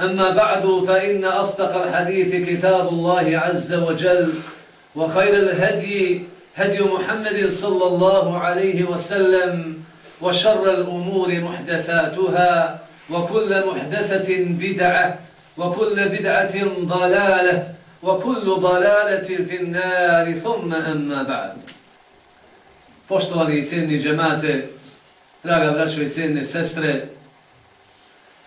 أما بعد فإن أصدق الحديث كتاب الله عز وجل وخير الهدي هدي محمد صلى الله عليه وسلم وشر الأمور محدثاتها وكل محدثة بدعة وكل بدعة ضلالة وكل ضلالة في النار. ثم أما بعد. Poštovani i cijenni džemate, draga braćo i cijenne sestre,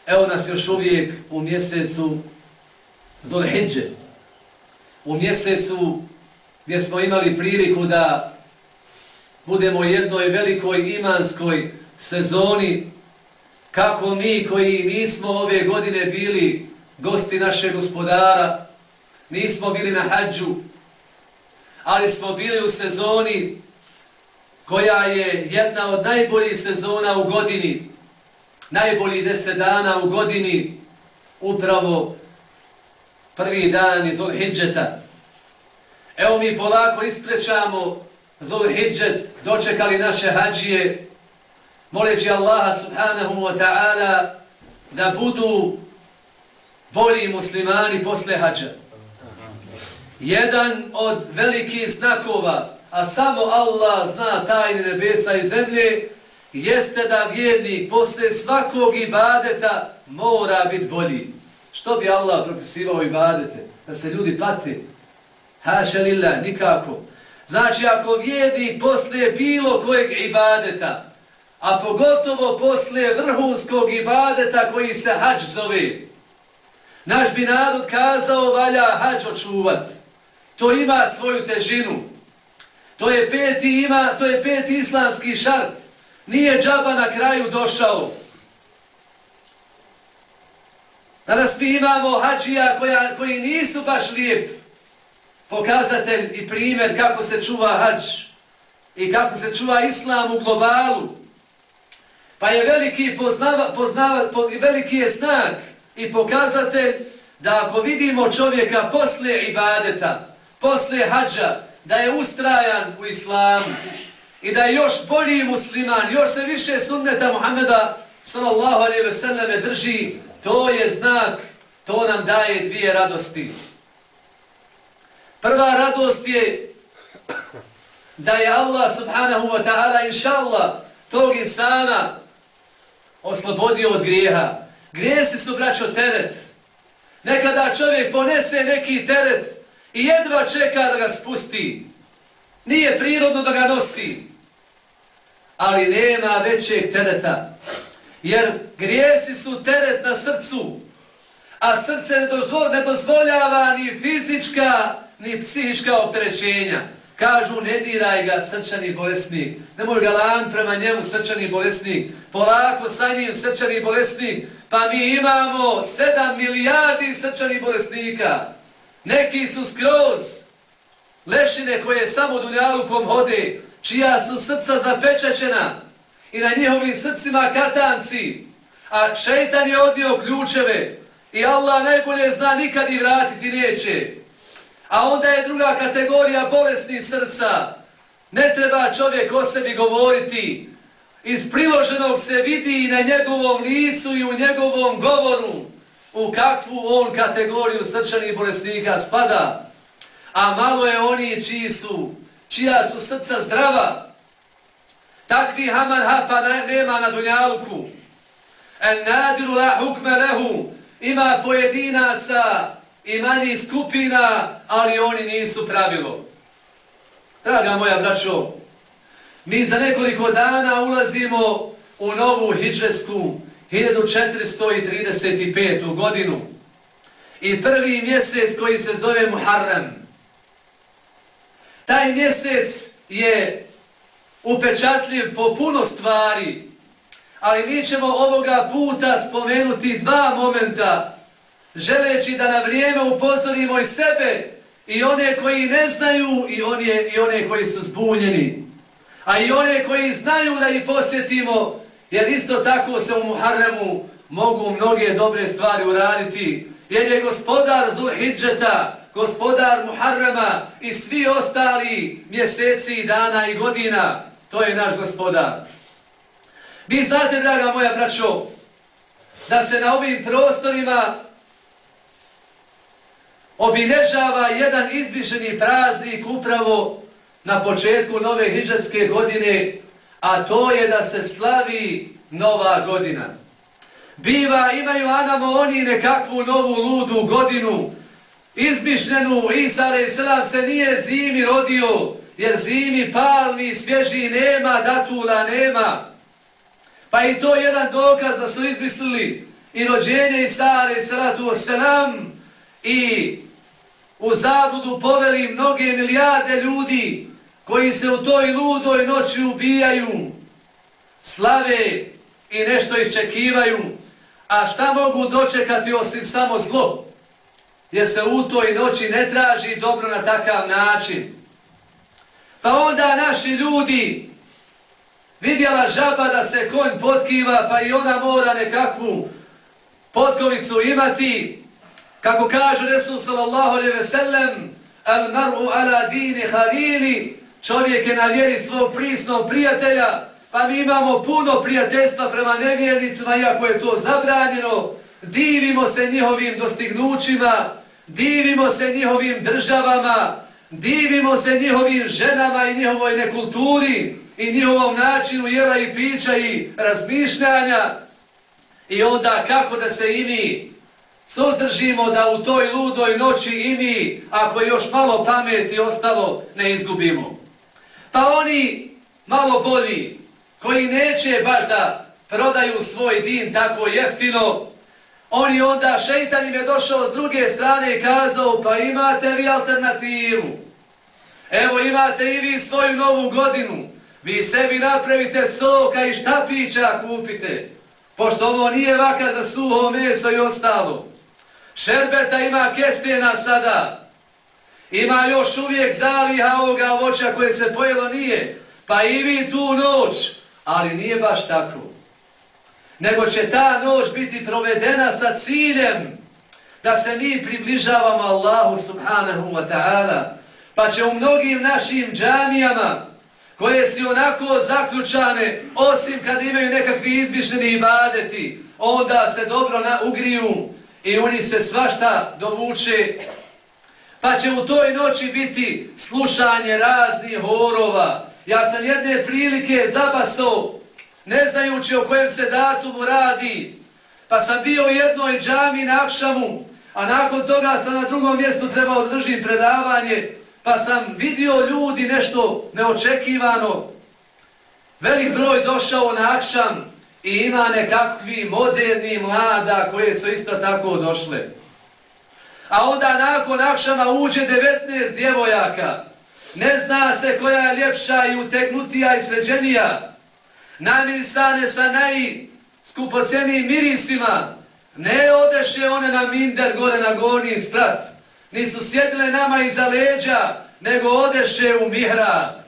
evo nas još uvijek u mjesecu Dhul-Hidže, u mjesecu gdje smo imali priliku da budemo jednoj velikoj imanskoj sezoni, kako mi koji nismo ove godine bili gosti našeg gospodara, nismo bili na hađu, ali smo bili u sezoni koja je jedna od najboljih sezona u godini, najbolji deset dana u godini, upravo prvi dan je Dhul Hidžeta. Evo mi polako isprećamo Dhul Hidžet, dočekali naše hađije, moleći Allaha subhanahu wa ta'ala da budu bolji muslimani posle hađa. Jedan od velikih znakova, a samo Allah zna tajne nebesa i zemlje, jeste da vjernik posle svakog ibadeta mora biti bolji. Što bi Allah propisivao ibadete? Da se ljudi pati? Haša lillah, nikako. Znači, ako vjernik posle bilo kojeg ibadeta, a pogotovo posle vrhunskog ibadeta koji se hađ zove, naš bi narod kazao valja hađ očuvat. To ima svoju težinu. To je peti, ima, to je peti islamski šart. Nije džaba na kraju došao. Danas mi imamo hađija koja, koji nisu baš lijep pokazatelj i primjer kako se čuva hađ i kako se čuva islam u globalu. Pa je veliki, poznava, poznava, po, veliki je znak i pokazatelj da ako vidimo čovjeka posle ibadeta, posle hađa, da je ustrajan u islamu i da je još bolji musliman, još se više sunneta Muhammeda sallallahu alaihi ve selleme drži, to je znak, to nam daje dvije radosti. Prva radost je da je Allah subhanahu wa ta'ala inša Allah tog insana oslobodio od grijeha. Grijesi su braćo teret. Nekada čovjek ponese neki teret i jedva čeka da ga spusti. Nije prirodno da ga nosi. Ali nema većeg tereta. Jer grijesi su teret na srcu. A srce ne dozvoljava ni fizička ni psihička opterećenja. Kažu, ne diraj ga, srčani bolesnik. Nemoj ga lan prema njemu, srčani bolesnik. Polako sa njim, srčani bolesnik. Pa mi imamo 7 milijardi srčani bolesnika. Neki su skroz lešine koje samo dunjalukom hode, čija su srca zapečećena i na njihovim srcima katanci. A šeitan je odnio ključeve i Allah najbolje zna nikad i vratiti neće. A onda je druga kategorija bolesnih srca. Ne treba čovjek o sebi govoriti, iz priloženog se vidi i na njegovom licu i u njegovom govoru u kakvu on kategoriju srčanih bolesnika spada. A malo je oni čiji su, čija su srca zdrava. Takvi hamar hapa nema na dunjaluku. En nadiru la hukme lehu. Ima pojedinaca i manji skupina, ali oni nisu pravilo. Draga moja braćo, mi za nekoliko dana ulazimo u novu hijđesku 1435. godinu i prvi mjesec koji se zove Muharrem. Taj mjesec je upečatljiv po puno stvari, ali mi ćemo ovoga puta spomenuti dva momenta, želeći da na vrijeme upozorimo i sebe i one koji ne znaju i one, i one koji su zbunjeni, a i one koji znaju da ih posjetimo, jer isto tako se u Muharremu mogu mnoge dobre stvari uraditi, jer je gospodar Dulhidžeta, gospodar Muharrama i svi ostali mjeseci, dana i godina, to je naš gospodar. Vi znate, draga moja braćo, da se na ovim prostorima obilježava jedan izbišeni praznik upravo na početku nove hiđatske godine, a to je da se slavi nova godina. Biva, imaju Adamo oni nekakvu novu ludu godinu, izmišljenu, Isa a.s. se nije zimi rodio, jer zimi palmi, svježi nema, datula nema. Pa i to jedan dokaz da su izmislili i rođenje Isa a.s. i u zabludu poveli mnoge milijarde ljudi koji se u toj ludoj noći ubijaju, slave i nešto iščekivaju, a šta mogu dočekati osim samo zlo? Jer se u toj noći ne traži dobro na takav način. Pa onda naši ljudi vidjela žaba da se konj potkiva, pa i ona mora nekakvu potkovicu imati, kako kaže Resul sallallahu alaihi ve sellem, al mar'u ala dini halili, čovjek je na vjeri svog prisnog prijatelja, pa mi imamo puno prijateljstva prema nevjernicima, iako je to zabranjeno, divimo se njihovim dostignućima, divimo se njihovim državama, divimo se njihovim ženama i njihovoj nekulturi i njihovom načinu jela i pića i razmišljanja i onda kako da se i mi suzdržimo da u toj ludoj noći i mi, ako još malo pameti ostalo, ne izgubimo. Pa oni malo bolji, koji neće baš da prodaju svoj din tako jeftino, oni onda, šeitan im je došao s druge strane i kazao, pa imate vi alternativu. Evo imate i vi svoju novu godinu. Vi sebi napravite soka i štapića kupite. Pošto ovo nije vaka za suho meso i ostalo. Šerbeta ima kestena sada. Ima još uvijek zaliha ovoga voća koje se pojelo nije. Pa i vi tu noć. Ali nije baš tako. Nego će ta noć biti provedena sa ciljem da se mi približavamo Allahu subhanahu wa ta'ala. Pa će u mnogim našim džamijama koje si onako zaključane, osim kad imaju nekakvi izmišljeni ibadeti, onda se dobro ugriju i oni se svašta dovuče Pa će u toj noći biti slušanje raznih horova. Ja sam jedne prilike zabasao, ne znajući o kojem se datumu radi. Pa sam bio u jednoj džami na Akšamu, a nakon toga sam na drugom mjestu trebao držim predavanje, pa sam vidio ljudi nešto neočekivano. Velik broj došao na Akšam i ima nekakvi moderni mlada koje su isto tako došle a onda nakon akšama uđe 19 djevojaka. Ne zna se koja je ljepša i uteknutija i sređenija. Namirisane sa najskupocenijim mirisima. Ne odeše one na minder gore na gornji sprat. Nisu sjedile nama iza leđa, nego odeše u mihra.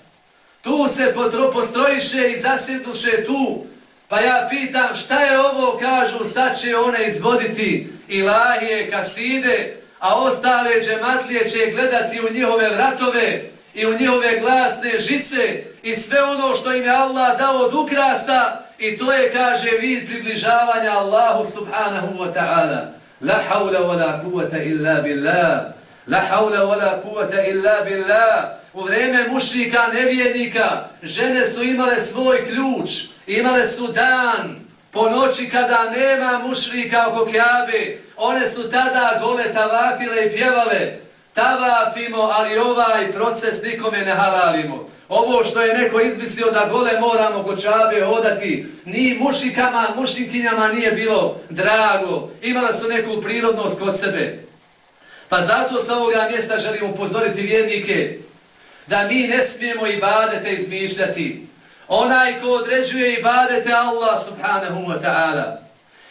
Tu se postrojiše i zasjednuše tu. Pa ja pitam šta je ovo, kažu, sad će one izvoditi ilahije, kaside, a ostale džematlije će gledati u njihove vratove i u njihove glasne žice i sve ono što im je Allah dao od ukrasa i to je, kaže, vid približavanja Allahu subhanahu wa ta'ala. La hawla wa la kuvata illa billah. La hawla wa la kuvata illa billah. U vreme mušnika, nevjernika, žene su imale svoj ključ, imale su dan, po noći kada nema mušnika oko kjabe, one su tada gole tavafile i pjevale, tavafimo, ali ovaj proces nikome ne halalimo. Ovo što je neko izmislio da gole moramo kod čabe hodati, ni mušikama, mušinkinjama nije bilo drago. Imala su neku prirodnost kod sebe. Pa zato sa ovoga mjesta želim upozoriti vjernike da mi ne smijemo i badete izmišljati. Onaj ko određuje i badete Allah subhanahu wa ta'ala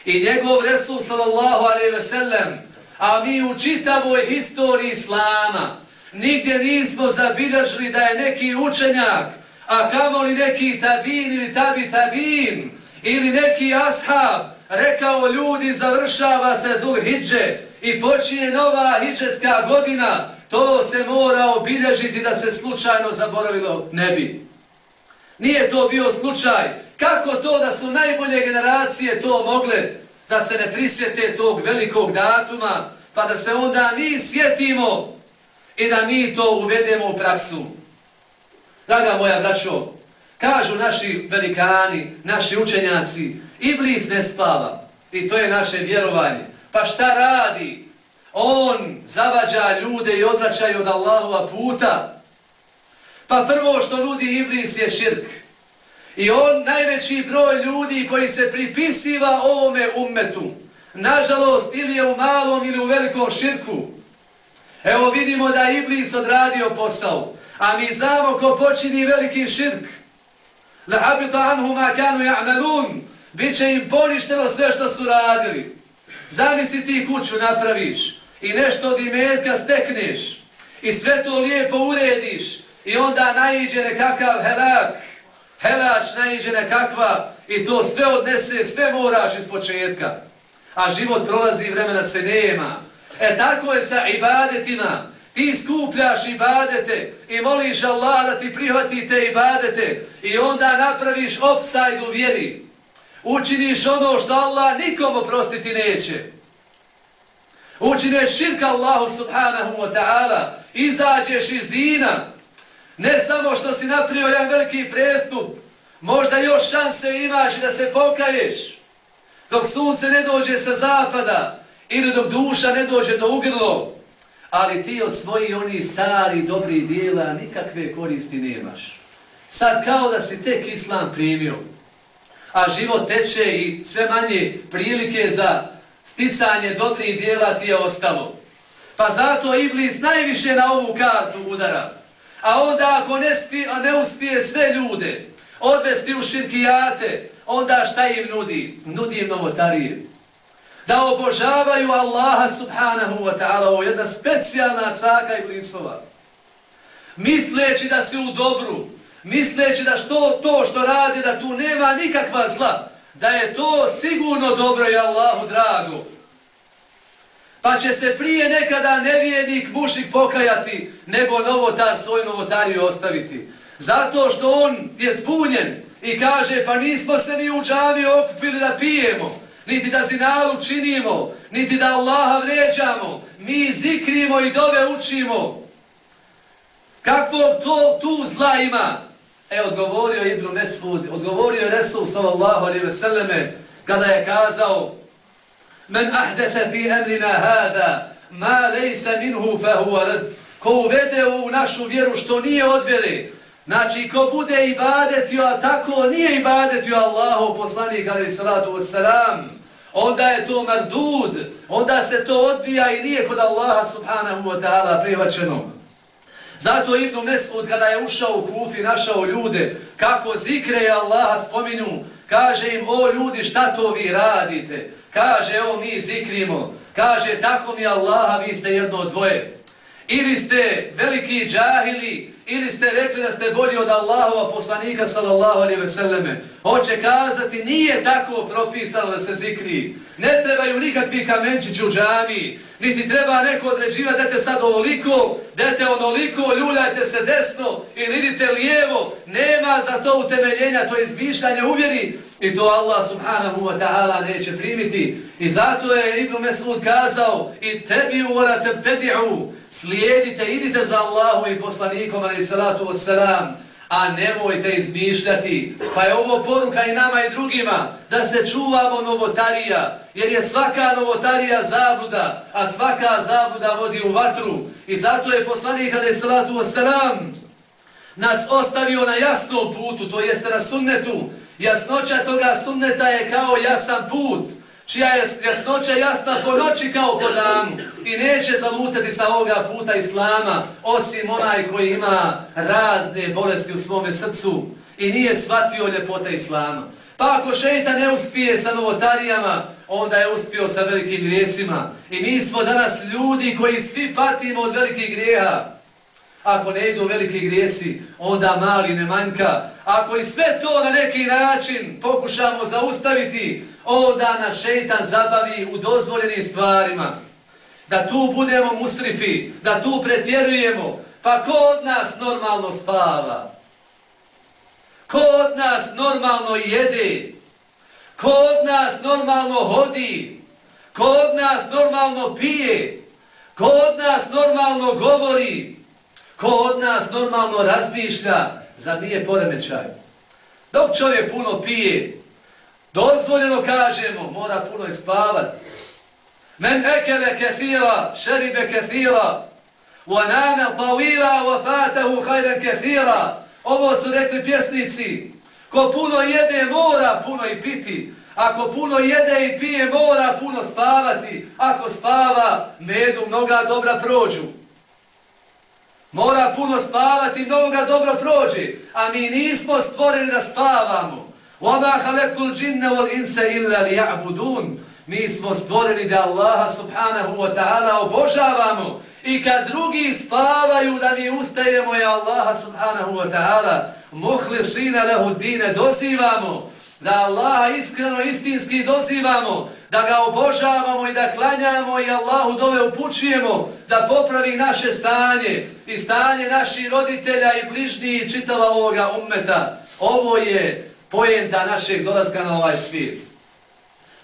i njegov Resul sallallahu alaihi ve sellem, a mi u čitavoj historiji Islama, Nigdje nismo zabilježili da je neki učenjak, a kamo li neki tabin ili tabi tabin, ili neki ashab, rekao ljudi završava se dhul hidže i počinje nova hidžetska godina, to se mora obilježiti da se slučajno zaboravilo ne bi. Nije to bio slučaj. Kako to da su najbolje generacije to mogle da se ne prisjete tog velikog datuma, pa da se onda mi sjetimo i da mi to uvedemo u praksu. Draga moja braćo, kažu naši velikani, naši učenjaci, Iblis ne spava i to je naše vjerovanje. Pa šta radi? On zavađa ljude i odvraćaju od Allahova puta. Pa prvo što nudi Iblis je širk. I on najveći broj ljudi koji se pripisiva ovome ummetu, nažalost ili je u malom ili u velikom širku, Evo vidimo da je Iblis odradio posao. A mi znamo ko počini veliki širk. Lahabita anhu ma kanu ja'melun. Biće im poništeno sve što su radili. Zamisli ti kuću napraviš i nešto od imetka stekneš i sve to lijepo urediš i onda najiđe nekakav helak, helač naiđe nekakva i to sve odnese, sve moraš iz početka. A život prolazi i vremena se nema. E tako je sa ibadetima. Ti skupljaš ibadete i moliš Allah da ti prihvati te ibadete i onda napraviš opsajdu u vjeri. Učiniš ono što Allah nikom oprostiti neće. Učineš širka Allahu subhanahu wa ta'ala, izađeš iz dina. Ne samo što si napravio jedan veliki prestup, možda još šanse imaš da se pokaješ. Dok sunce ne dođe sa zapada, ili dok duša ne dođe do ugrlo, ali ti od svojih oni stari dobri dijela nikakve koristi nemaš. Sad kao da si tek islam primio, a život teče i sve manje prilike za sticanje dobrih dijela ti je ostalo. Pa zato Iblis najviše na ovu kartu udara. A onda ako ne, spije, a ne uspije sve ljude odvesti u širkijate, onda šta im nudi? Nudi im novotarije da obožavaju Allaha subhanahu wa ta'ala, ovo jedna specijalna caka i blisova. Misleći da si u dobru, misleći da što, to što radi, da tu nema nikakva zla, da je to sigurno dobro i Allahu drago. Pa će se prije nekada nevijenik mušik pokajati, nego novotar svoju novotariju ostaviti. Zato što on je zbunjen i kaže, pa nismo se mi u džavi okupili da pijemo, niti da zinalu činimo, niti da Allaha vređamo. Mi zikrimo i dove učimo. Kakvo to tu zla ima? E, odgovorio Ibn Mesud, odgovorio Resul sallallahu alaihi ve selleme, kada je kazao Men ahdefe fi emrina hada, ma lejse minhu fahuwa rad. Ko uvede u našu vjeru što nije odveli, Znači, ko bude ibadetio, a tako nije ibadetio Allahu poslanik, ali salatu wassalam, onda je to mardud, onda se to odbija i nije kod Allaha subhanahu wa ta'ala prihvaćeno. Zato Ibn Mesud kada je ušao u kufi, našao ljude, kako zikre Allaha spominju, kaže im, o ljudi, šta to vi radite? Kaže, evo mi zikrimo. Kaže, tako mi Allaha, vi ste jedno od dvoje. Ili ste veliki džahili, ili ste rekli da ste bolji od Allahova poslanika sallallahu alaihi ve selleme. Hoće kazati, nije tako propisano da se zikri. Ne trebaju nikakvi kamenčići u džami, niti treba neko određivati, dete sad ovoliko, dete onoliko, ljuljajte se desno ili idite lijevo. Nema za to utemeljenja, to je izmišljanje uvjeri i to Allah subhanahu wa ta'ala neće primiti. I zato je Ibn Mesud kazao i tebi uvorate tedi'u, slijedite, idite za Allahu i poslanikom, ali salatu wassalam, a nemojte izmišljati. Pa je ovo poruka i nama i drugima, da se čuvamo novotarija, jer je svaka novotarija zabluda, a svaka zabluda vodi u vatru. I zato je poslanik, ali salatu wassalam, nas ostavio na jasnom putu, to jeste na sunnetu. Jasnoća toga sunneta je kao jasan put čija je jasnoća jasna po noći kao po danu i neće zalutati sa ovoga puta Islama, osim onaj koji ima razne bolesti u svome srcu i nije shvatio ljepote Islama. Pa ako šeita ne uspije sa novotarijama, onda je uspio sa velikim grijesima. I mi smo danas ljudi koji svi patimo od velikih grijeha. Ako ne idu veliki grijesi, onda mali ne manjka. Ako i sve to na neki način pokušamo zaustaviti, onda nas šeitan zabavi u dozvoljenim stvarima. Da tu budemo musrifi, da tu pretjerujemo. Pa ko od nas normalno spava? Ko od nas normalno jede? Ko od nas normalno hodi? Ko od nas normalno pije? Ko od nas normalno govori? Ko od nas normalno razmišlja? Zar nije poremećaj? Dok čovjek puno pije, Dozvoljeno kažemo, mora puno i spavat. Men ekele kethira, šeribe kethira, wanana tawila, wa fatahu hajren kethira. Ovo su rekli pjesnici. Ko puno jede, mora puno i piti. Ako puno jede i pije, mora puno spavati. Ako spava, medu mnoga dobra prođu. Mora puno spavati, mnoga dobro prođe. A mi nismo stvoreni da spavamo. وَمَا خَلَقْتُ الْجِنَّ وَالْإِنْسَ إِلَّا لِيَعْبُدُونَ Mi smo stvoreni da Allaha subhanahu wa ta'ala obožavamo i kad drugi spavaju da mi ustajemo je Allaha subhanahu wa ta'ala muhlišina lehu dine dozivamo da Allaha iskreno istinski dozivamo da ga obožavamo i da klanjamo i Allahu dove upućujemo da popravi naše stanje i stanje naših roditelja i bližnjih čitava ovoga ummeta. Ovo je pojenta našeg dolazka na ovaj svijet.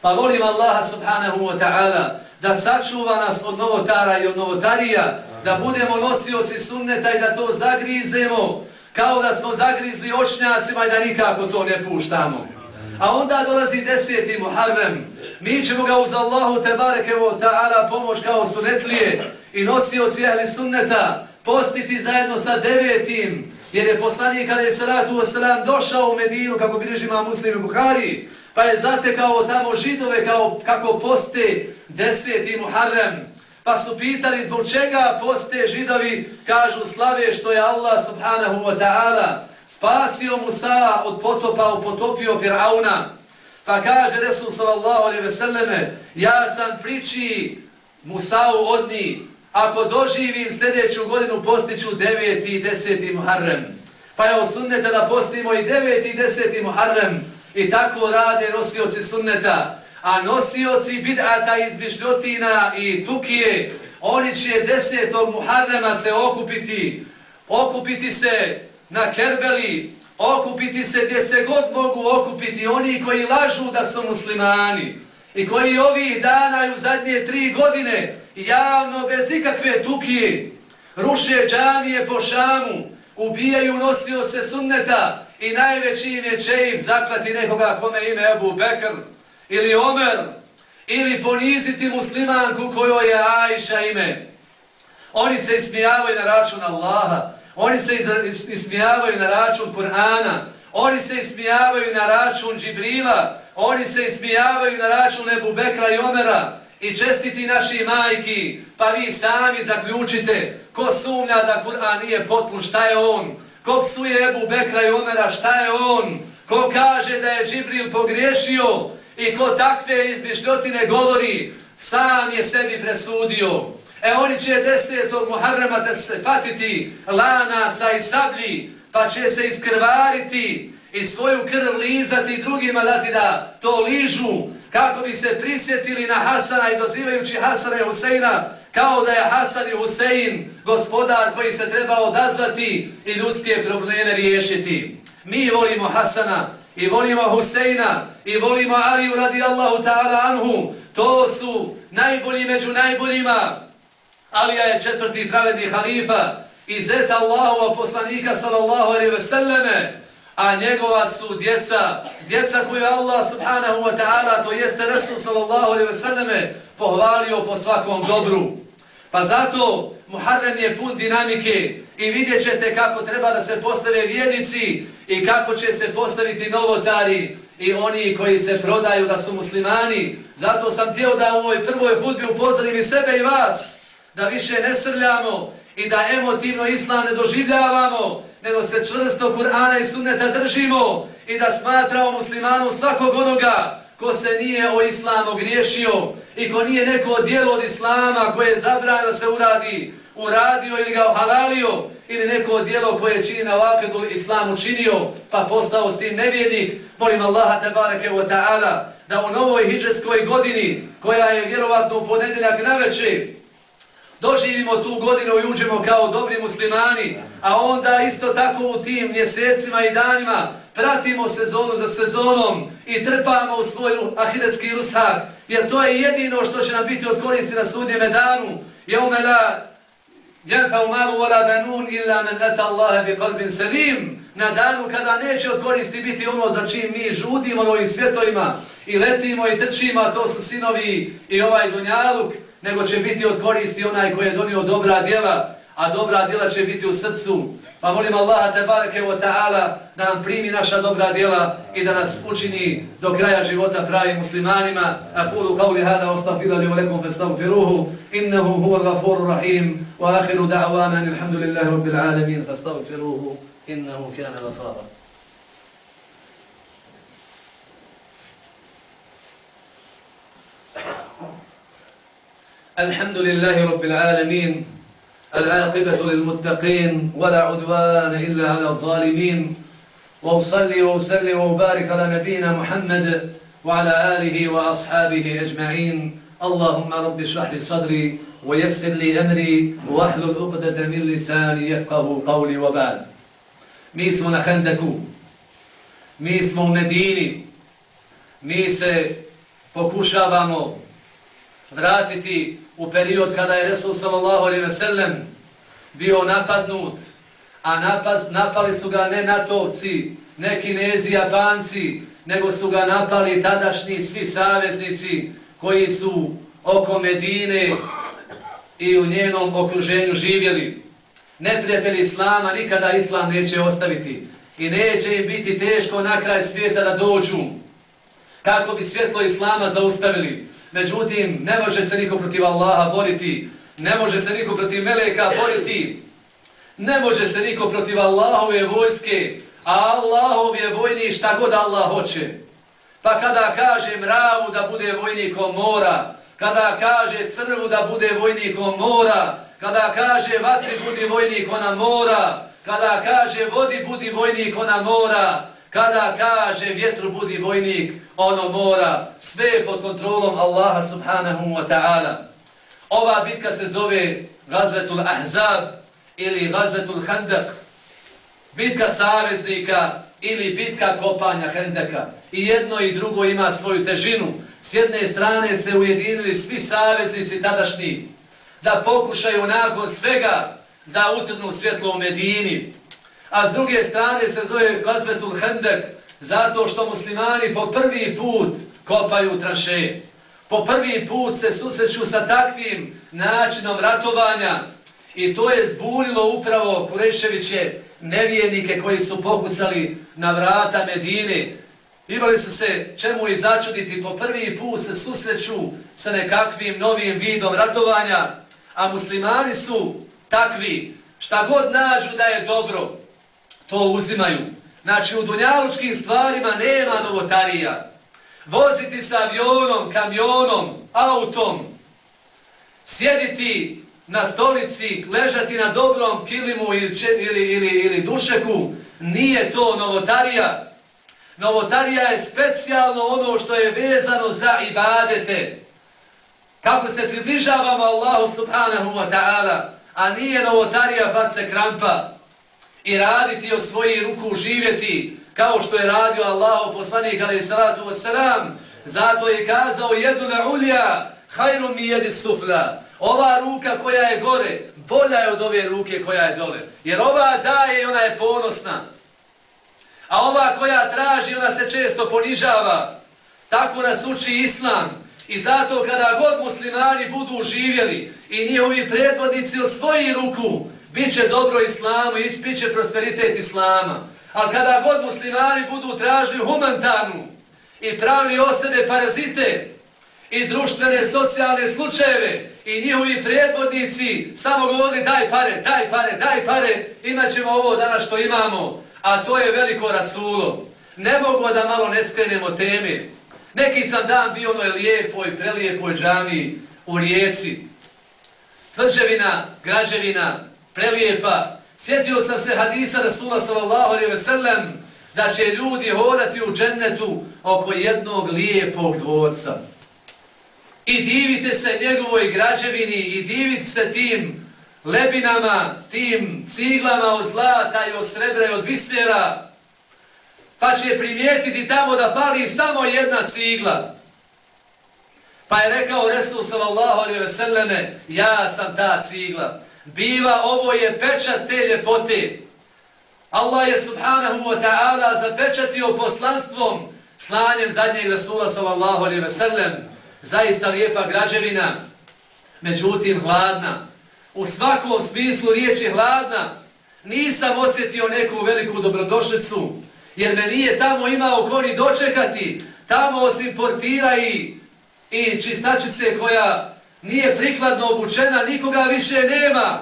Pa volim Allaha subhanahu wa ta'ala da sačuva nas od novotara i od novotarija, da budemo nosioci sunneta i da to zagrizemo kao da smo zagrizli očnjacima i da nikako to ne puštamo. A onda dolazi deseti Muharrem. Mi ćemo ga uz Allahu tebareke ta'ala pomoć kao sunetlije i nosioci ehli sunneta postiti zajedno sa devetim jer je poslanik kada je salatu wasalam došao u Medinu kako bi režima muslim i Buhari, pa je zatekao tamo židove kao, kako poste deseti Muharrem. Pa su pitali zbog čega poste židovi, kažu slave što je Allah subhanahu wa ta'ala spasio Musa od potopa, potopio Fir'auna. Pa kaže Resul sallallahu alaihi ve selleme, ja sam priči Musa'u od njih, ako doživim sljedeću godinu postiću deveti i deseti Muharrem. Pa je sunneta da postimo i deveti i deseti Muharrem. I tako rade nosioci sunneta. A nosioci bid'ata iz Bišljotina i Tukije, oni će desetog Muharrema se okupiti. Okupiti se na Kerbeli, okupiti se gdje se god mogu okupiti oni koji lažu da su muslimani i koji ovih dana u zadnje tri godine javno bez ikakve tukije ruše džamije po šamu, ubijaju nosioce sunneta i najveći im je će im zaklati nekoga kome ime Ebu Bekr ili Omer ili poniziti muslimanku kojoj je Ajša ime. Oni se ismijavaju na račun Allaha, oni se ismijavaju na račun Kur'ana, oni se ismijavaju na račun Džibrila, oni se ismijavaju na račun Ebu Bekra i Omera, i čestiti naši majki, pa vi sami zaključite ko sumnja da Kur'an nije potpun, šta je on? Ko psuje Ebu Bekra i Omera, šta je on? Ko kaže da je Džibril pogriješio i ko takve izmišljotine govori, sam je sebi presudio. E oni će desetog Muharrema da se patiti lanaca i sablji, pa će se iskrvariti i svoju krv lizati drugima dati da to ližu, kako bi se prisjetili na Hasana i dozivajući Hasana i Huseina, kao da je Hasan i Husein gospodar koji se treba odazvati i ljudske probleme riješiti. Mi volimo Hasana i volimo Huseina i volimo Aliju radijallahu ta'ala anhu. To su najbolji među najboljima. Alija je četvrti pravedni halifa i zeta Allahova poslanika sallallahu alaihi ve selleme a njegova su djeca, djeca koju je Allah subhanahu wa ta'ala, to jeste Resul sallallahu alaihi ve selleme, pohvalio po svakom dobru. Pa zato Muharrem je pun dinamike i vidjet ćete kako treba da se postave vjernici i kako će se postaviti novotari i oni koji se prodaju da su muslimani. Zato sam htio da u ovoj prvoj hudbi upozorim i sebe i vas, da više ne srljamo i da emotivno islam ne doživljavamo, nego se čvrsto Kur'ana i sunneta držimo i da smatramo muslimanom svakog onoga ko se nije o islamu griješio i ko nije neko dijelo od islama koje je zabrano se uradi, uradio ili ga ohalalio ili neko dijelo koje čini na vakedu islamu činio pa postao s tim nevjednik, molim Allaha tabareke wa ta'ala da u novoj hijđetskoj godini koja je vjerovatno u ponedeljak na večer doživimo tu godinu i uđemo kao dobri muslimani, a onda isto tako u tim mjesecima i danima pratimo sezonu za sezonom i trpamo u svoj ahiretski rusak, jer to je jedino što će nam biti od koristi na sudnjeme danu. Je umela jenfa u malu vola benun illa men neta Allahe bi kolbin selim, na danu kada neće od koristi biti ono za čim mi žudimo na ovim svjetovima i letimo i trčimo, a to su sinovi i ovaj dunjaluk, nego će biti od koristi onaj koji je donio dobra djela, a dobra djela će biti u srcu. Pa molim Allaha tebareke wa ta'ala da nam primi naša dobra djela i da nas učini do kraja života pravim muslimanima. A kulu qavli hada ostafila li velikom fastavfiruhu, innehu huva gafuru rahim, wa ahiru da'wana, ilhamdulillahi rabbil alamin, fastavfiruhu, innehu kjana gafara. الحمد لله رب العالمين العاقبة للمتقين ولا عدوان إلا على الظالمين. وأصلي وأسلم وبارك على نبينا محمد وعلى آله وأصحابه أجمعين. اللهم رب اشرح لي صدري ويسر لي أمري واحلل عقدة من لساني يفقه قولي وبعد. Mi smo na Hendeku, mi smo se pokušavamo vratiti u period kada je Resul sallallahu alaihi ve sellem bio napadnut, a napad, napali su ga ne natovci, ne kinezi, japanci, nego su ga napali tadašnji svi saveznici koji su oko Medine i u njenom okruženju živjeli. Neprijatelji Islama nikada Islam neće ostaviti i neće im biti teško na kraj svijeta da dođu kako bi svjetlo Islama zaustavili. Međutim, ne može se niko protiv Allaha boriti, ne može se niko protiv Meleka boriti, ne može se niko protiv Allahove vojske, a Allahov je vojni šta god Allah hoće. Pa kada kaže mravu da bude vojnikom mora, kada kaže crvu da bude vojnikom mora, kada kaže vatri budi vojnik ona mora, kada kaže vodi budi vojnik ona mora, kada kaže vjetru budi vojnik, ono mora, sve pod kontrolom Allaha subhanahu wa ta'ala. Ova bitka se zove Gazvetul Ahzab ili Gazvetul Handak, bitka saveznika ili bitka kopanja Hendeka. I jedno i drugo ima svoju težinu. S jedne strane se ujedinili svi saveznici tadašnji da pokušaju nakon svega da utrnu svjetlo u Medini, a s druge strane se zove Gazvetul Hendek, zato što muslimani po prvi put kopaju tranšeje. Po prvi put se susreću sa takvim načinom ratovanja. I to je zbunilo upravo Kureševiće nevijenike koji su pokusali na vrata Medine. Imali su se čemu i začuditi, po prvi put se susreću sa nekakvim novim vidom ratovanja, a muslimani su takvi, šta god nađu da je dobro, to uzimaju. Znači, u dunjalučkim stvarima nema novotarija. Voziti sa avionom, kamionom, autom, sjediti na stolici, ležati na dobrom kilimu ili, ili, ili, ili dušeku, nije to novotarija. Novotarija je specijalno ono što je vezano za ibadete. Kako se približavamo Allahu subhanahu wa ta'ala, a nije novotarija bace krampa i raditi od svojih ruku živjeti kao što je radio Allahu poslanik alaih salatu wasalam. Zato je kazao jedu na ulja, hajru mi jedi sufla. Ova ruka koja je gore, bolja je od ove ruke koja je dole. Jer ova daje i ona je ponosna. A ova koja traži, ona se često ponižava. Tako nas uči Islam. I zato kada god muslimani budu živjeli i njihovi predvodnici od svojih ruku, bit će dobro islamu i bit će prosperitet islama. Ali kada god muslimani budu tražili humanitarnu i pravili o sebe parazite i društvene, socijalne slučajeve i njihovi predvodnici samo govorili daj pare, daj pare, daj pare, imat ćemo ovo danas što imamo, a to je veliko rasulo. Ne mogu da malo ne skrenemo teme. Neki sam dan bio onoj lijepoj, prelijepoj džami u rijeci. Tvrđevina, građevina, prelijepa. Sjetio sam se hadisa Rasula sallallahu alaihi ve sellem da će ljudi hodati u džennetu oko jednog lijepog dvorca. I divite se njegovoj građevini i divite se tim lebinama, tim ciglama od zlata i od srebra i od bisera, pa će primijetiti tamo da pali samo jedna cigla. Pa je rekao Resul sallallahu alaihi ve selleme, ja sam ta cigla. Biva, ovo je pečat te ljepote. Allah je subhanahu wa ta'ala zapečatio poslanstvom slanjem zadnjeg Rasula sallallahu alaihi ve sellem. Zaista lijepa građevina, međutim hladna. U svakom smislu riječi hladna. Nisam osjetio neku veliku dobrodošlicu, jer me nije tamo imao ko ni dočekati. Tamo osim portira i, i čistačice koja nije prikladno obučena, nikoga više nema.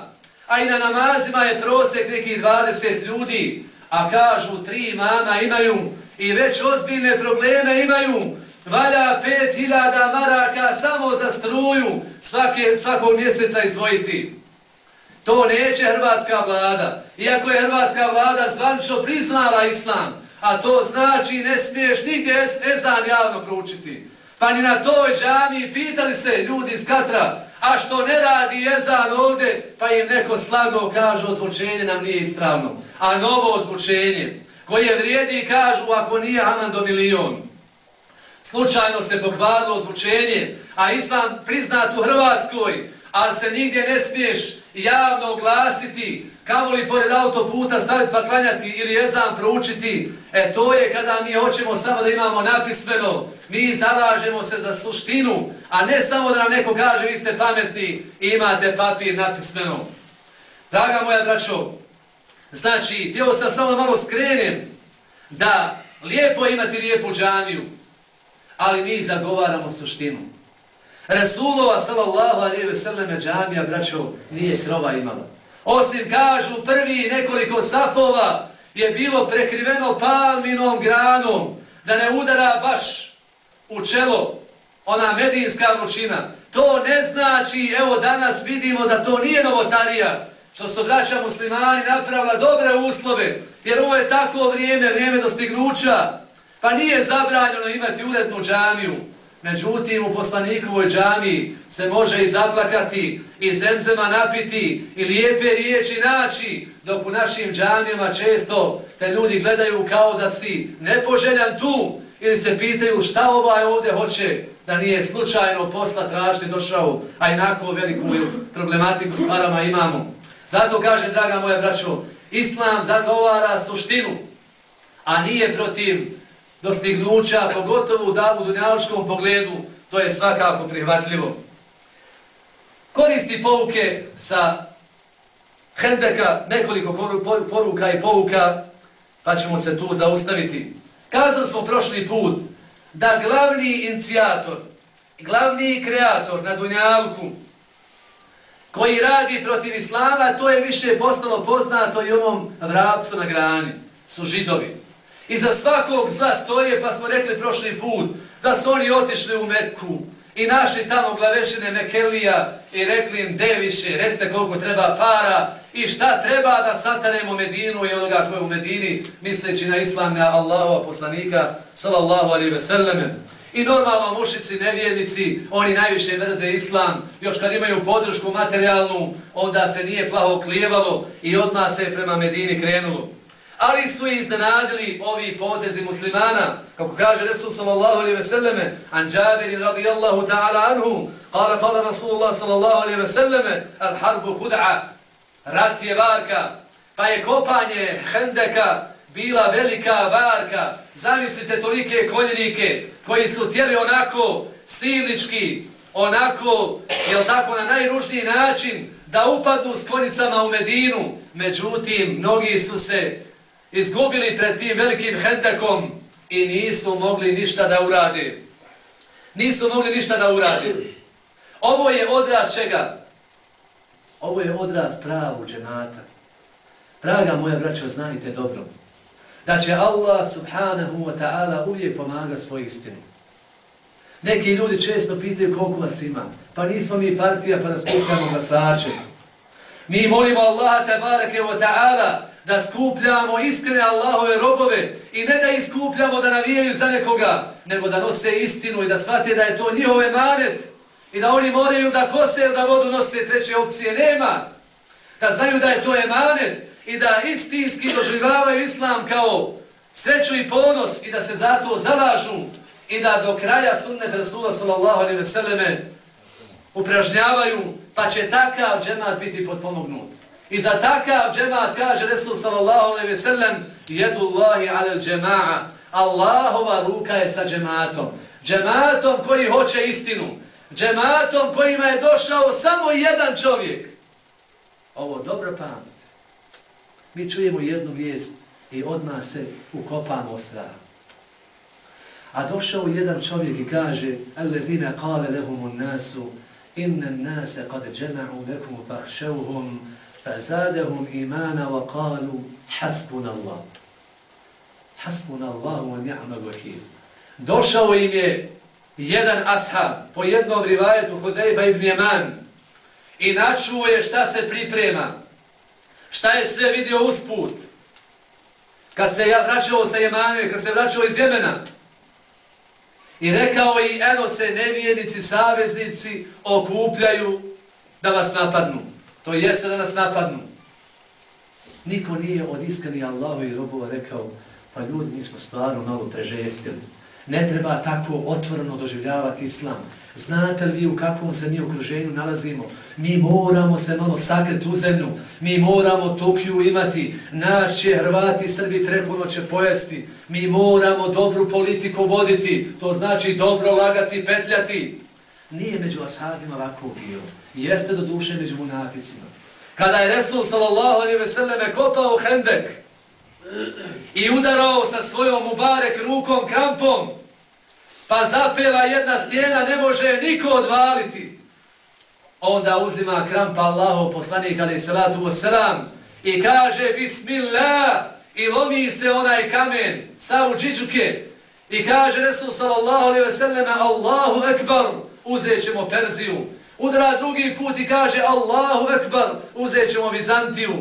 A i na namazima je prosek nekih 20 ljudi, a kažu tri mama imaju i već ozbiljne probleme imaju. Valja 5000 maraka samo za struju svake, svakog mjeseca izvojiti. To neće hrvatska vlada. Iako je hrvatska vlada zvančno priznala islam, a to znači ne smiješ nigdje ezan javno proučiti. Pa ni na toj džami pitali se ljudi iz Katra, a što ne radi jezan ovdje, pa im neko slago kaže ozvučenje nam nije ispravno. A novo ozvučenje koje vrijedi kažu ako nije Haman do milion. Slučajno se pokvarilo ozvučenje, a islam priznat u Hrvatskoj, ali se nigdje ne smiješ javno oglasiti, kamo li pored autoputa staviti pa klanjati ili jezan proučiti, e to je kada mi hoćemo samo da imamo napismeno, mi zalažemo se za suštinu, a ne samo da nam neko kaže vi ste pametni i imate papir napismeno. Draga moja braćo, znači, htio sam samo malo skrenem da lijepo imati lijepu džamiju, ali mi zagovaramo suštinu. Resulova sallallahu alaihi ve selleme džamija, braćo, nije krova imala. Osim kažu prvi nekoliko safova je bilo prekriveno palminom granom da ne udara baš u čelo ona medijinska vrućina. To ne znači, evo danas vidimo da to nije novotarija, što su vraća muslimani napravila dobre uslove, jer ovo je tako vrijeme, vrijeme dostignuća, pa nije zabranjeno imati urednu džamiju. Međutim, u poslanikovoj džami se može i zaplakati, i zemzema napiti, i lijepe riječi naći, dok u našim džamijama često te ljudi gledaju kao da si nepoželjan tu, ili se pitaju šta ovaj ovdje hoće, da nije slučajno posla tražni došao, a inako veliku problematiku s parama imamo. Zato kaže, draga moja braćo, Islam zagovara suštinu, a nije protiv dostignuća, pogotovo u davu dunjaličkom pogledu, to je svakako prihvatljivo. Koristi pouke sa Hendeka, nekoliko poruka i pouka, pa ćemo se tu zaustaviti. Kazali smo prošli put da glavni inicijator, glavni kreator na Dunjalku, koji radi protiv Islama, to je više postalo poznato i ovom vrapcu na grani, su židovi. I za svakog zla stoje, pa smo rekli prošli put, da su oni otišli u Meku i našli tamo glavešine Mekelija i rekli im de više, reste koliko treba para i šta treba da satanemo Medinu i onoga koje u Medini, misleći na islam, na Allahova poslanika, sallallahu alaihi ve selleme. I normalno mušici, nevjernici, oni najviše mrze islam, još kad imaju podršku materijalnu, onda se nije plaho klijevalo i odmah se prema Medini krenulo. Ali su iznenadili ovi potezi muslimana, kako kaže Resul sallallahu alaihi ve selleme, an Džabiri radijallahu ta'ala anhu, kala kala Rasulullah sallallahu alaihi ve selleme, al harbu hud'a, rat je varka, pa je kopanje hendeka bila velika varka. Zamislite tolike koljenike koji su tjeli onako silnički, onako, jel tako, na najružniji način da upadnu s konicama u Medinu. Međutim, mnogi su se izgubili pred tim velikim hendekom i nisu mogli ništa da urade. Nisu mogli ništa da urade. Ovo je odraz čega? Ovo je odraz pravu džemata. Draga moja braćo, znajte dobro da će Allah subhanahu wa ta'ala uvijek pomagati svoj istinu. Neki ljudi često pitaju koliko vas ima. Pa nismo mi partija pa da skupljamo glasače. Mi molimo Allaha tabarake wa ta'ala da skupljamo iskrene Allahove robove i ne da iskupljamo da navijaju za nekoga, nego da nose istinu i da shvate da je to njihove manet i da oni moraju da kose ili da vodu nose treće opcije. Nema. Da znaju da je to emanet i da istinski doživavaju islam kao sreću i ponos i da se zato zalažu i da do kraja sunnet Rasula sallallahu alaihi ve selleme upražnjavaju, pa će takav džemat biti potpomognut. I za takav džemaat kaže Resul sallallahu alaihi ve sellem jedu Allahi ala džema'a Allahova ruka je sa džematom. Džematom koji hoće istinu. Džematom kojima je došao samo jedan čovjek. Ovo dobro pamet. Mi čujemo jednu vijest i odmah se ukopamo o strahu. A došao jedan čovjek i kaže Alladina kale lehumun nasu inna nase kad džema'u lekum fahšauhum فزادهم imana وقالوا حسبنا الله حسبنا الله ونعم wa ni'mal. Došao im je jedan ashab po jednom rivajetu Hudejba ibn Jeman i načuo je šta se priprema šta je sve vidio usput. Kad se ja vraćao sa Jemanove, kad se vraćao iz Jemena. I rekao i eno se nevijenici, saveznici okupljaju da vas napadnu. To jeste da nas napadnu. Niko nije od iskreni Allaho i robova rekao, pa ljudi, mi smo stvarno malo prežestili. Ne treba tako otvoreno doživljavati islam. Znate li vi u kakvom se mi okruženju nalazimo? Mi moramo se malo sakriti u zemlju. Mi moramo Tokiju imati. Naš će Hrvati i Srbi prepuno će pojesti. Mi moramo dobru politiku voditi. To znači dobro lagati, petljati. Nije među ashabima ovako bio. Jeste do duše među munaficima. Kada je Resul sallallahu alaihi ve selleme kopao hendek i udarao sa svojom mubarek rukom kampom, pa zapela jedna stijena, ne može je niko odvaliti. Onda uzima krampa Allahov poslanik, alaihi salatu wasalam, i kaže Bismillah, i lomi se onaj kamen, sa u džiđuke, i kaže Resul sallallahu alaihi ve selleme, Allahu ekbar, uzet ćemo Perziju. Udara drugi put i kaže Allahu ekbar, uzet ćemo Vizantiju.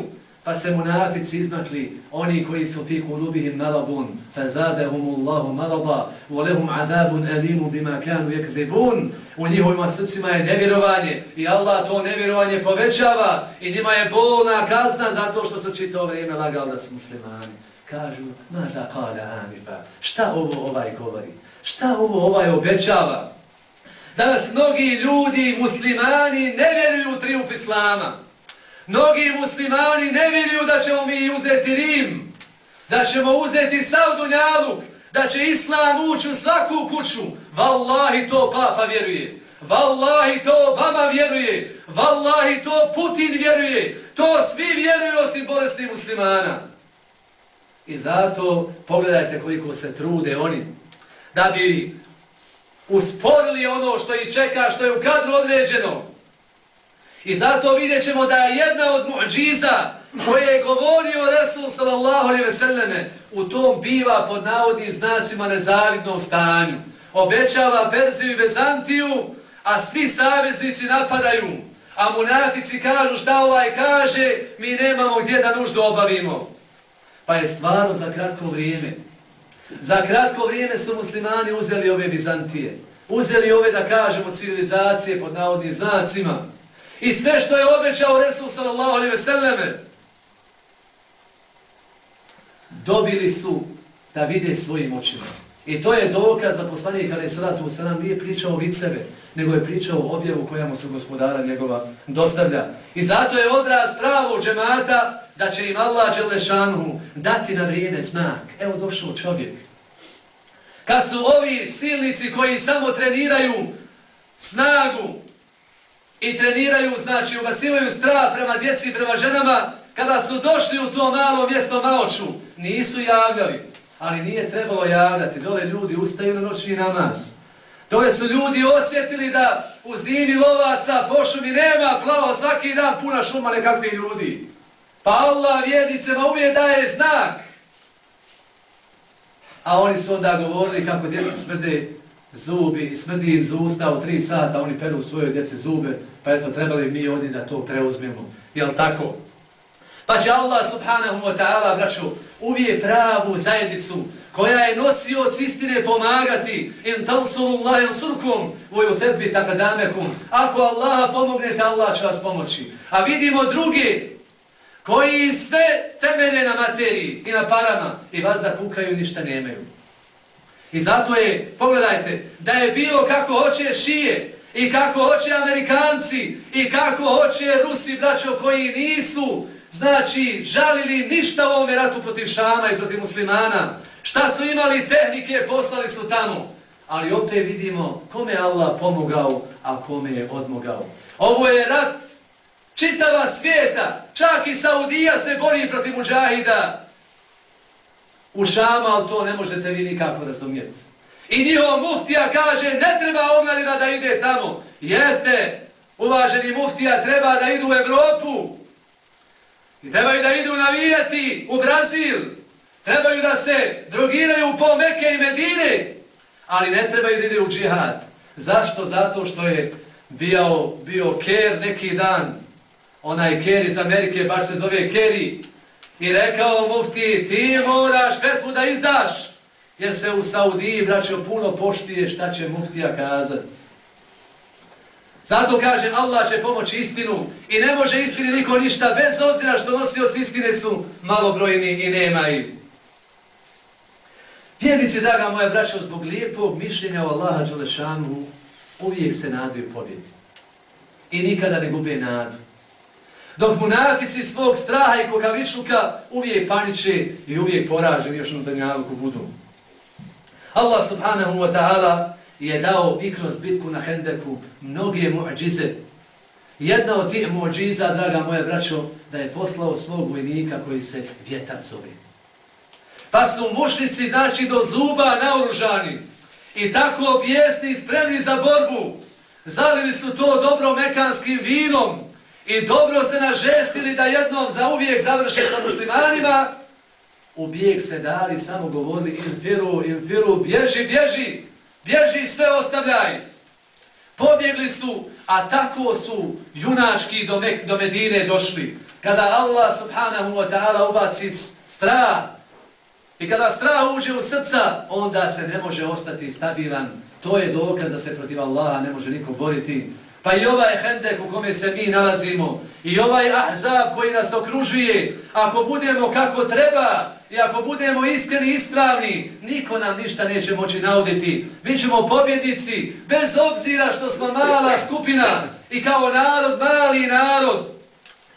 Pa se munafici izmakli, oni koji su fi kulubihim nalabun, fazadahumullahu malaba, volehum azabun elimu bima kanu jekdebun, u njihovima srcima je nevjerovanje i Allah to nevjerovanje povećava i njima je bolna kazna zato što su čito vrijeme lagali da su muslimani. Kažu, maža kala anifa, šta ovo ovaj govori? Šta ovo ovaj obećava? Danas mnogi ljudi, muslimani, ne vjeruju u triumf Islama. Mnogi muslimani ne vjeruju da ćemo mi uzeti Rim, da ćemo uzeti Saudunjaluk, da će Islam ući u svaku kuću. Wallahi to Papa vjeruje. Wallahi to Obama vjeruje. Wallahi to Putin vjeruje. To svi vjeruju osim bolestnih muslimana. I zato pogledajte koliko se trude oni da bi usporili ono što ih čeka, što je u kadru određeno. I zato vidjet ćemo da je jedna od muđiza koje je govorio Resul sallallahu alaihi ve selleme u tom biva pod navodnim znacima nezavidnom stanju. Obećava Perziju i Bezantiju a svi saveznici napadaju, a munafici kažu šta ovaj kaže, mi nemamo gdje da nuždu obavimo. Pa je stvarno za kratko vrijeme. Za kratko vrijeme su muslimani uzeli ove Bizantije. Uzeli ove, da kažemo, civilizacije pod navodnim znacima. I sve što je obećao Resul sallallahu alaihi ve selleme, dobili su da vide svojim očima. I to je dokaz da poslanik Ali Salatu Salam nije pričao viceve, nego je pričao objavu koja mu se gospodara njegova dostavlja. I zato je odraz pravog džemata da će im Allah Đelešanu dati na vrijeme znak. Evo došao čovjek. Kad su ovi silnici koji samo treniraju snagu i treniraju, znači ubacivaju strah prema djeci i prema ženama, kada su došli u to malo mjesto Maoču, nisu javljali, ali nije trebalo javljati. Dole ljudi ustaju na noćni namaz. Dole su ljudi osjetili da u zimi lovaca pošumi nema plavo svaki dan puna šuma nekakvih ljudi. Pa Allah vjernicama uvijek daje znak. A oni su onda govorili kako djeca smrde zubi i smrdi im z usta u tri sata, oni peru svoje djece zube, pa eto trebali mi oni da to preuzmemo. Jel tako? Pa će Allah subhanahu wa ta'ala, braću, uvijek pravu zajednicu koja je nosioc istine pomagati in tansulullah in surkum voju tebi takadamekum. Ako Allaha pomognete, Allah će vas pomoći. A vidimo druge koji sve temelje na materiji i na parama i vas da kukaju ništa nemaju. I zato je, pogledajte, da je bilo kako hoće šije i kako hoće Amerikanci i kako hoće Rusi, braćo, koji nisu znači žalili ništa u ovom ratu protiv Šama i protiv muslimana. Šta su imali tehnike, poslali su tamo. Ali opet vidimo kome je Allah pomogao, a kome je odmogao. Ovo je rat čitava svijeta. Čak i Saudija se bori protiv muđahida. U Šama, ali to ne možete vi nikako razumijeti. I njihov muftija kaže, ne treba omladina da ide tamo. Jeste, uvaženi muftija, treba da idu u Evropu. I trebaju da idu navijati u Brazil. Trebaju da se drogiraju po Meke i Medine. Ali ne trebaju da ide u džihad. Zašto? Zato što je bio, bio Ker neki dan. Onaj Kerry iz Amerike, baš se zove Keri. I rekao mufti, ti moraš vetvu da izdaš. Jer se u Saudiji, braćo, puno poštije šta će muftija kazati. Zato kaže Allah će pomoći istinu i ne može istini niko ništa, bez obzira što nosioci istine su malobrojni i nema ih. Vjernici, draga moja braća, zbog lijepog mišljenja o Allaha Đalešanu, uvijek se nadaju pobjedi. I nikada ne gube nadu. Dok munafici svog straha i kokavišluka uvijek paniče i uvijek poraženi još na danjalku budu. Allah subhanahu wa ta'ala je dao i kroz bitku na Hendeku mnoge muđize. Jedna od tih muđiza, draga moja braćo, da je poslao svog vojnika koji se vjetar zove. Pa su mušnici, znači, do zuba naoružani i tako objesni spremni za borbu. Zalili su to dobro mekanskim vinom i dobro se nažestili da jednom za uvijek završe sa muslimanima. U bijeg se dali, samo govorili infiru, infiru, bježi, bježi. Bježi sve ostavljaj. Pobjegli su, a tako su junački do, Mek, do Medine došli. Kada Allah subhanahu wa ta'ala ubaci strah i kada strah uđe u srca, onda se ne može ostati stabilan. To je dokaz da se protiv Allaha ne može niko boriti. Pa i ovaj hendek u kome se mi nalazimo i ovaj ahzab koji nas okružuje, ako budemo kako treba i ako budemo iskreni i ispravni, niko nam ništa neće moći nauditi. Mi ćemo pobjednici, bez obzira što smo mala skupina i kao narod, mali narod,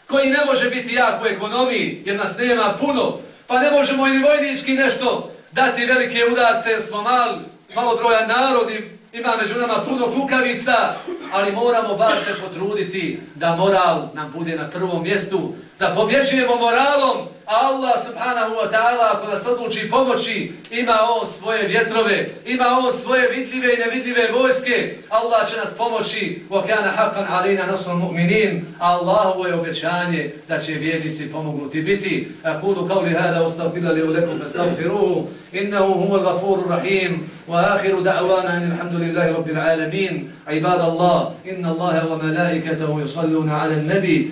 koji ne može biti jak u ekonomiji jer nas nema puno, pa ne možemo i vojnički nešto dati velike udarce jer smo mali, malo broja narodi, ima među nama puno kukavica, ali moramo bar se potruditi da moral nam bude na prvom mjestu, da pobježujemo moralom, Allah subhanahu wa ta'ala ako nas odluči pomoći, ima on svoje vjetrove, ima on svoje vidljive i nevidljive vojske, Allah će nas pomoći, وَكَانَ حَقًا عَلِينَ نَصْرُ الْمُؤْمِنِينَ Allahovo je obećanje da će vjernici pomognuti biti. أَقُولُ قَوْلِ هَذَا وَسْتَغْفِرَ لِي وَلَكُمْ فَاسْتَغْفِرُوهُ إِنَّهُ هُمَ الْغَفُورُ الرَّحِيمُ وآخر دعوانا أن الحمد لله رب العالمين عباد الله إن الله وملائكته يصلون على النبي